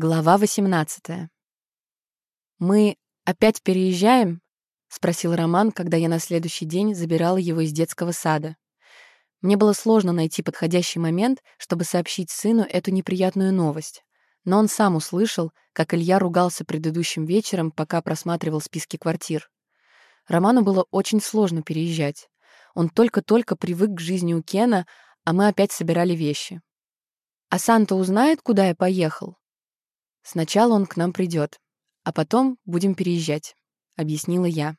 Глава 18. «Мы опять переезжаем?» — спросил Роман, когда я на следующий день забирала его из детского сада. Мне было сложно найти подходящий момент, чтобы сообщить сыну эту неприятную новость. Но он сам услышал, как Илья ругался предыдущим вечером, пока просматривал списки квартир. Роману было очень сложно переезжать. Он только-только привык к жизни у Кена, а мы опять собирали вещи. «А Санта узнает, куда я поехал?» Сначала он к нам придет, а потом будем переезжать», — объяснила я.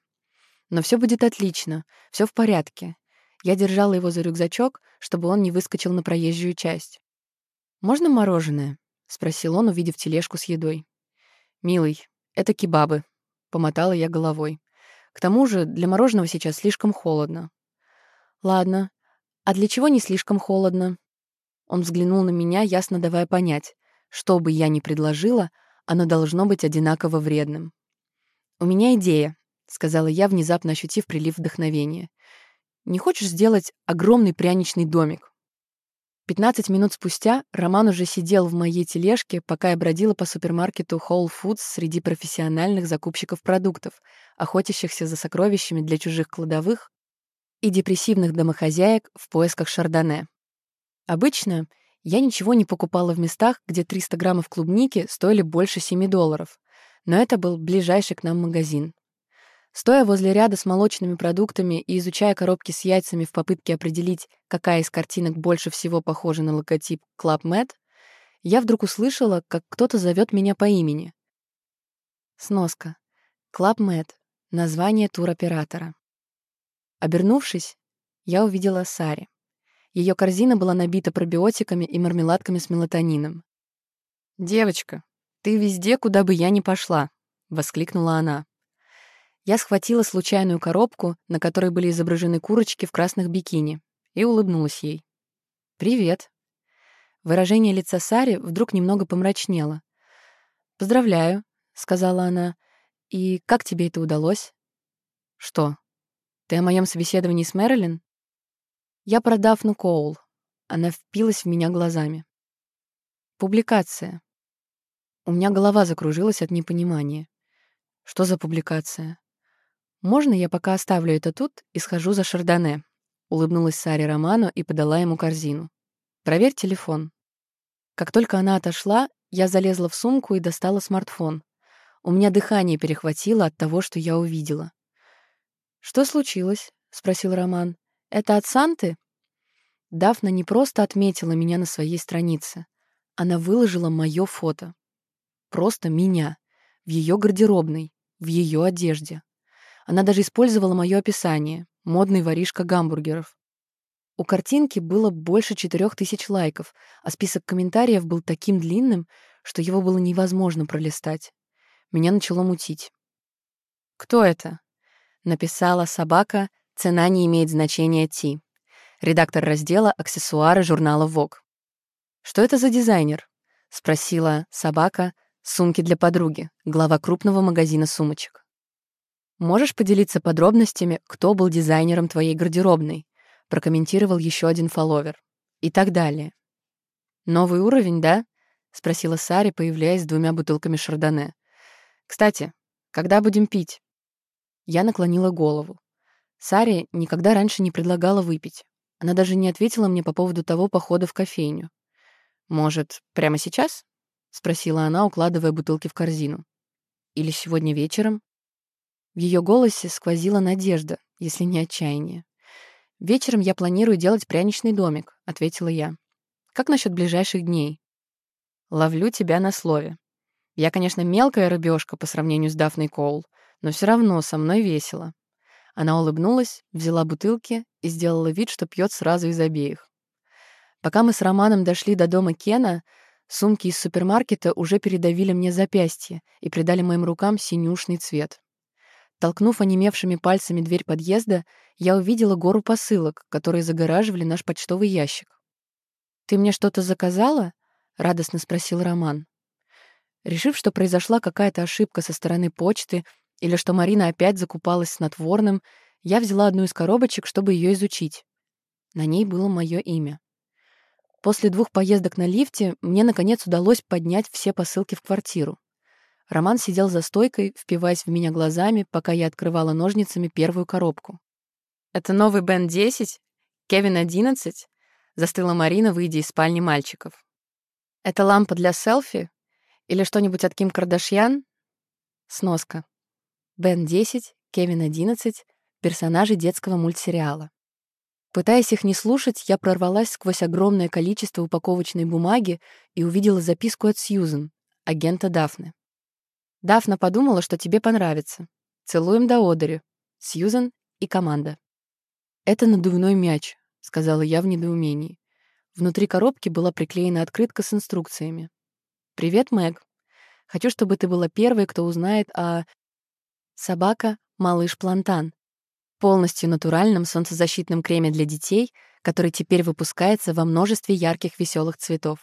«Но все будет отлично, все в порядке». Я держала его за рюкзачок, чтобы он не выскочил на проезжую часть. «Можно мороженое?» — спросил он, увидев тележку с едой. «Милый, это кебабы», — помотала я головой. «К тому же для мороженого сейчас слишком холодно». «Ладно. А для чего не слишком холодно?» Он взглянул на меня, ясно давая понять. Что бы я ни предложила, оно должно быть одинаково вредным. «У меня идея», — сказала я, внезапно ощутив прилив вдохновения. «Не хочешь сделать огромный пряничный домик?» Пятнадцать минут спустя Роман уже сидел в моей тележке, пока я бродила по супермаркету Whole Foods среди профессиональных закупщиков продуктов, охотящихся за сокровищами для чужих кладовых и депрессивных домохозяек в поисках шардоне. Обычно я ничего не покупала в местах, где 300 граммов клубники стоили больше 7 долларов, но это был ближайший к нам магазин. Стоя возле ряда с молочными продуктами и изучая коробки с яйцами в попытке определить, какая из картинок больше всего похожа на логотип Club Med, я вдруг услышала, как кто-то зовет меня по имени. Сноска. Club Med. Название туроператора. Обернувшись, я увидела Сари. Ее корзина была набита пробиотиками и мармеладками с мелатонином. «Девочка, ты везде, куда бы я ни пошла», — воскликнула она. Я схватила случайную коробку, на которой были изображены курочки в красных бикини, и улыбнулась ей. «Привет». Выражение лица Сари вдруг немного помрачнело. «Поздравляю», — сказала она. «И как тебе это удалось?» «Что? Ты о моем собеседовании с Мэрилин?» Я про Дафну Коул. Она впилась в меня глазами. Публикация. У меня голова закружилась от непонимания. Что за публикация? Можно я пока оставлю это тут и схожу за Шардоне? Улыбнулась Саре Роману и подала ему корзину. Проверь телефон. Как только она отошла, я залезла в сумку и достала смартфон. У меня дыхание перехватило от того, что я увидела. «Что случилось?» — спросил Роман. Это от Санты? Дафна не просто отметила меня на своей странице. Она выложила мое фото. Просто меня. В ее гардеробной, в ее одежде. Она даже использовала мое описание — модный воришка гамбургеров. У картинки было больше четырех тысяч лайков, а список комментариев был таким длинным, что его было невозможно пролистать. Меня начало мутить. «Кто это?» — написала собака Цена не имеет значения Ти. Редактор раздела «Аксессуары» журнала Vogue. «Что это за дизайнер?» — спросила собака «Сумки для подруги», глава крупного магазина сумочек. «Можешь поделиться подробностями, кто был дизайнером твоей гардеробной?» — прокомментировал еще один фолловер. И так далее. «Новый уровень, да?» — спросила Сари, появляясь с двумя бутылками шардоне. «Кстати, когда будем пить?» Я наклонила голову. Саре никогда раньше не предлагала выпить. Она даже не ответила мне по поводу того похода в кофейню. «Может, прямо сейчас?» — спросила она, укладывая бутылки в корзину. «Или сегодня вечером?» В ее голосе сквозила надежда, если не отчаяние. «Вечером я планирую делать пряничный домик», — ответила я. «Как насчет ближайших дней?» «Ловлю тебя на слове. Я, конечно, мелкая рыбешка по сравнению с Дафной Коул, но все равно со мной весело. Она улыбнулась, взяла бутылки и сделала вид, что пьет сразу из обеих. Пока мы с Романом дошли до дома Кена, сумки из супермаркета уже передавили мне запястье и придали моим рукам синюшный цвет. Толкнув онемевшими пальцами дверь подъезда, я увидела гору посылок, которые загораживали наш почтовый ящик. «Ты мне что-то заказала?» — радостно спросил Роман. Решив, что произошла какая-то ошибка со стороны почты или что Марина опять закупалась снотворным, я взяла одну из коробочек, чтобы ее изучить. На ней было мое имя. После двух поездок на лифте мне, наконец, удалось поднять все посылки в квартиру. Роман сидел за стойкой, впиваясь в меня глазами, пока я открывала ножницами первую коробку. «Это новый Бен 10? Кевин 11?» — застыла Марина, выйдя из спальни мальчиков. «Это лампа для селфи? Или что-нибудь от Ким Кардашьян?» Сноска. Бен 10, Кевин 11 — персонажи детского мультсериала. Пытаясь их не слушать, я прорвалась сквозь огромное количество упаковочной бумаги и увидела записку от Сьюзен, агента Дафны. «Дафна подумала, что тебе понравится. Целуем до одери. Сьюзен и команда». «Это надувной мяч», — сказала я в недоумении. Внутри коробки была приклеена открытка с инструкциями. «Привет, Мэг. Хочу, чтобы ты была первой, кто узнает о... Собака — малыш Плантан полностью натуральном солнцезащитном креме для детей, который теперь выпускается во множестве ярких веселых цветов.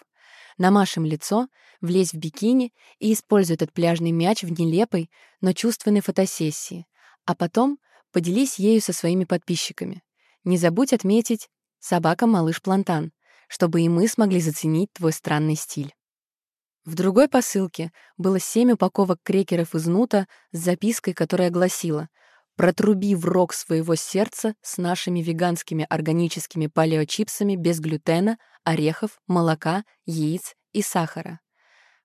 Намажем лицо, влезь в бикини и используй этот пляжный мяч в нелепой, но чувственной фотосессии. А потом поделись ею со своими подписчиками. Не забудь отметить «Собака-малыш Плантан», чтобы и мы смогли заценить твой странный стиль. В другой посылке было семь упаковок крекеров из нута с запиской, которая гласила — Протруби в рог своего сердца с нашими веганскими органическими палеочипсами без глютена, орехов, молока, яиц и сахара.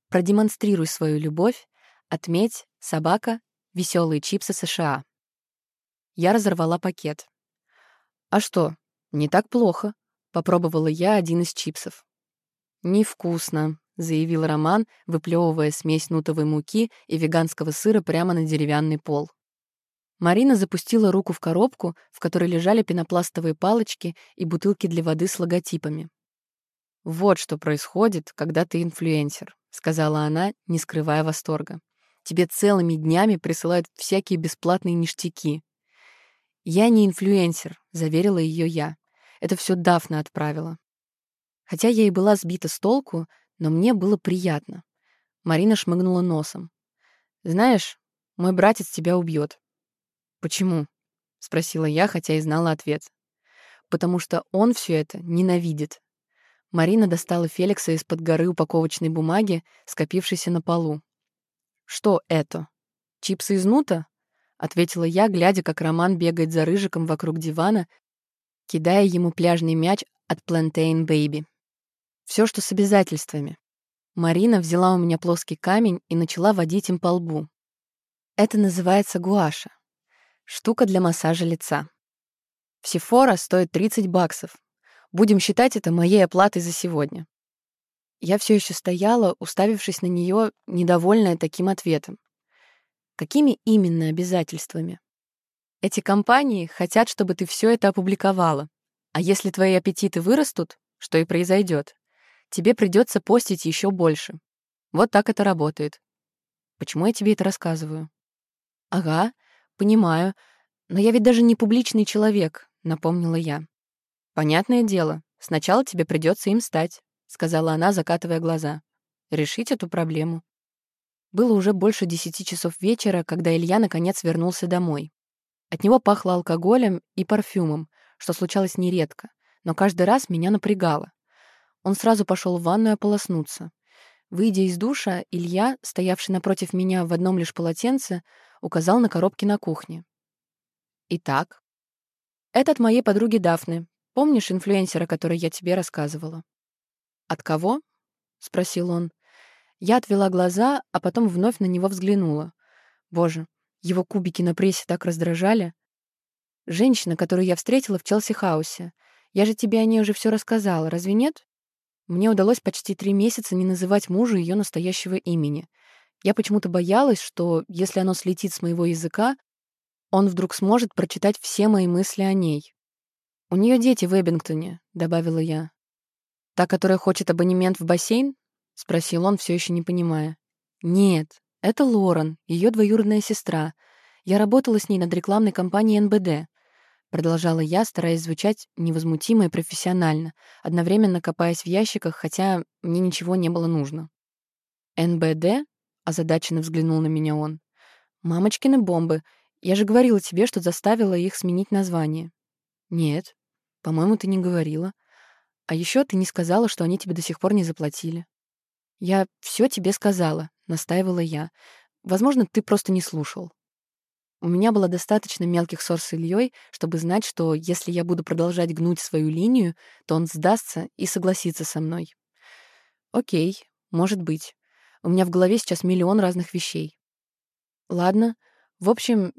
Продемонстрируй свою любовь, отметь «Собака», «Веселые чипсы США». Я разорвала пакет. «А что, не так плохо», — попробовала я один из чипсов. «Невкусно», — заявил Роман, выплевывая смесь нутовой муки и веганского сыра прямо на деревянный пол. Марина запустила руку в коробку, в которой лежали пенопластовые палочки и бутылки для воды с логотипами. «Вот что происходит, когда ты инфлюенсер», — сказала она, не скрывая восторга. «Тебе целыми днями присылают всякие бесплатные ништяки». «Я не инфлюенсер», — заверила ее я. «Это все Дафна отправила». Хотя я и была сбита с толку, но мне было приятно. Марина шмыгнула носом. «Знаешь, мой братец тебя убьет. «Почему?» — спросила я, хотя и знала ответ. «Потому что он все это ненавидит». Марина достала Феликса из-под горы упаковочной бумаги, скопившейся на полу. «Что это? Чипсы из нута?» — ответила я, глядя, как Роман бегает за рыжиком вокруг дивана, кидая ему пляжный мяч от Plantain Baby. Все, что с обязательствами. Марина взяла у меня плоский камень и начала водить им по лбу. Это называется гуаша. Штука для массажа лица. Сефора стоит 30 баксов. Будем считать это моей оплатой за сегодня. Я все еще стояла, уставившись на нее, недовольная таким ответом. Какими именно обязательствами? Эти компании хотят, чтобы ты все это опубликовала. А если твои аппетиты вырастут, что и произойдет, тебе придется постить еще больше. Вот так это работает. Почему я тебе это рассказываю? Ага, «Понимаю. Но я ведь даже не публичный человек», — напомнила я. «Понятное дело. Сначала тебе придется им стать», — сказала она, закатывая глаза. «Решить эту проблему». Было уже больше десяти часов вечера, когда Илья наконец вернулся домой. От него пахло алкоголем и парфюмом, что случалось нередко, но каждый раз меня напрягало. Он сразу пошел в ванную ополоснуться. Выйдя из душа, Илья, стоявший напротив меня в одном лишь полотенце, указал на коробки на кухне. «Итак?» «Это от моей подруги Дафны. Помнишь инфлюенсера, который я тебе рассказывала?» «От кого?» — спросил он. Я отвела глаза, а потом вновь на него взглянула. Боже, его кубики на прессе так раздражали. Женщина, которую я встретила в Челси-хаусе. Я же тебе о ней уже все рассказала, разве нет? Мне удалось почти три месяца не называть мужу ее настоящего имени. Я почему-то боялась, что если оно слетит с моего языка, он вдруг сможет прочитать все мои мысли о ней. «У нее дети в Эббингтоне», — добавила я. «Та, которая хочет абонемент в бассейн?» — спросил он, все еще не понимая. «Нет, это Лорен, ее двоюродная сестра. Я работала с ней над рекламной кампанией НБД», — продолжала я, стараясь звучать невозмутимо и профессионально, одновременно копаясь в ящиках, хотя мне ничего не было нужно. «НБД?» — озадаченно взглянул на меня он. «Мамочкины бомбы. Я же говорила тебе, что заставила их сменить название». «Нет, по-моему, ты не говорила. А еще ты не сказала, что они тебе до сих пор не заплатили. Я все тебе сказала, настаивала я. Возможно, ты просто не слушал. У меня было достаточно мелких ссор с Ильей, чтобы знать, что если я буду продолжать гнуть свою линию, то он сдастся и согласится со мной. Окей, может быть. У меня в голове сейчас миллион разных вещей. Ладно. В общем,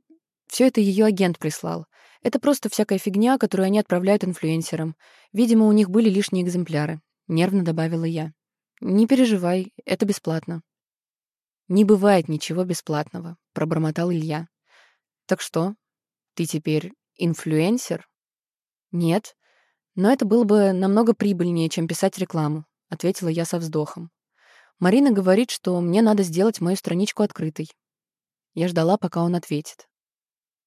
все это ее агент прислал. Это просто всякая фигня, которую они отправляют инфлюенсерам. Видимо, у них были лишние экземпляры. Нервно добавила я. Не переживай, это бесплатно. Не бывает ничего бесплатного, пробормотал Илья. Так что, ты теперь инфлюенсер? Нет, но это было бы намного прибыльнее, чем писать рекламу, ответила я со вздохом. Марина говорит, что мне надо сделать мою страничку открытой. Я ждала, пока он ответит.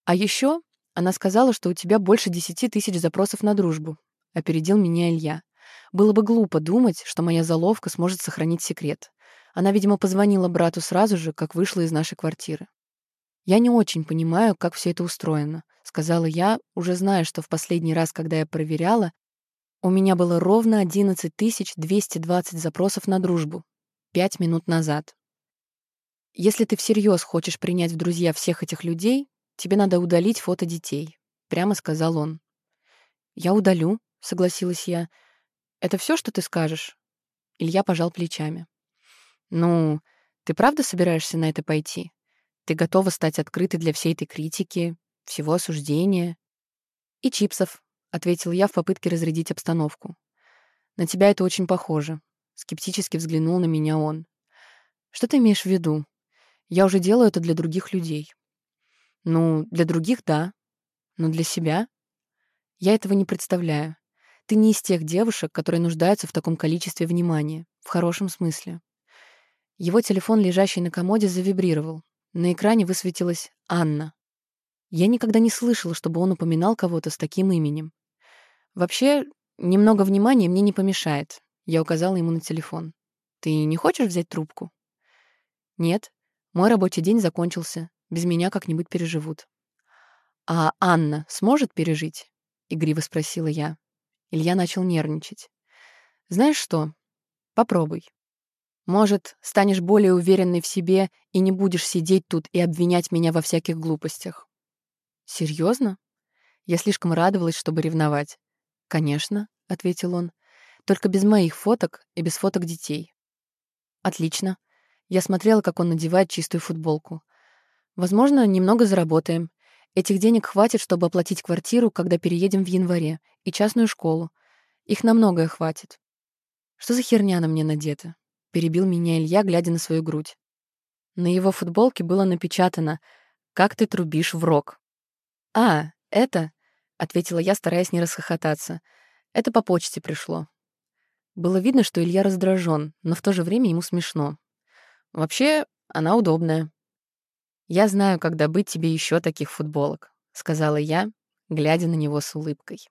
А еще она сказала, что у тебя больше десяти тысяч запросов на дружбу. Опередил меня Илья. Было бы глупо думать, что моя заловка сможет сохранить секрет. Она, видимо, позвонила брату сразу же, как вышла из нашей квартиры. «Я не очень понимаю, как все это устроено», — сказала я, уже зная, что в последний раз, когда я проверяла, у меня было ровно 11 220 запросов на дружбу. Пять минут назад. Если ты всерьез хочешь принять в друзья всех этих людей, тебе надо удалить фото детей», — прямо сказал он. «Я удалю», — согласилась я. «Это все, что ты скажешь?» Илья пожал плечами. «Ну, ты правда собираешься на это пойти?» Ты готова стать открытой для всей этой критики, всего осуждения. И чипсов, — ответил я в попытке разрядить обстановку. На тебя это очень похоже. Скептически взглянул на меня он. Что ты имеешь в виду? Я уже делаю это для других людей. Ну, для других — да. Но для себя? Я этого не представляю. Ты не из тех девушек, которые нуждаются в таком количестве внимания. В хорошем смысле. Его телефон, лежащий на комоде, завибрировал. На экране высветилась Анна. Я никогда не слышала, чтобы он упоминал кого-то с таким именем. Вообще, немного внимания мне не помешает. Я указала ему на телефон. Ты не хочешь взять трубку? Нет. Мой рабочий день закончился. Без меня как-нибудь переживут. А Анна сможет пережить? Игриво спросила я. Илья начал нервничать. Знаешь что? Попробуй. Может, станешь более уверенной в себе и не будешь сидеть тут и обвинять меня во всяких глупостях. Серьезно? Я слишком радовалась, чтобы ревновать. Конечно, ответил он. Только без моих фоток и без фоток детей. Отлично. Я смотрела, как он надевает чистую футболку. Возможно, немного заработаем. Этих денег хватит, чтобы оплатить квартиру, когда переедем в январе, и частную школу. Их на многое хватит. Что за херня на мне надета? Перебил меня Илья, глядя на свою грудь. На его футболке было напечатано «Как ты трубишь в рок». «А, это?» — ответила я, стараясь не расхохотаться. «Это по почте пришло». Было видно, что Илья раздражен, но в то же время ему смешно. «Вообще, она удобная». «Я знаю, как добыть тебе еще таких футболок», — сказала я, глядя на него с улыбкой.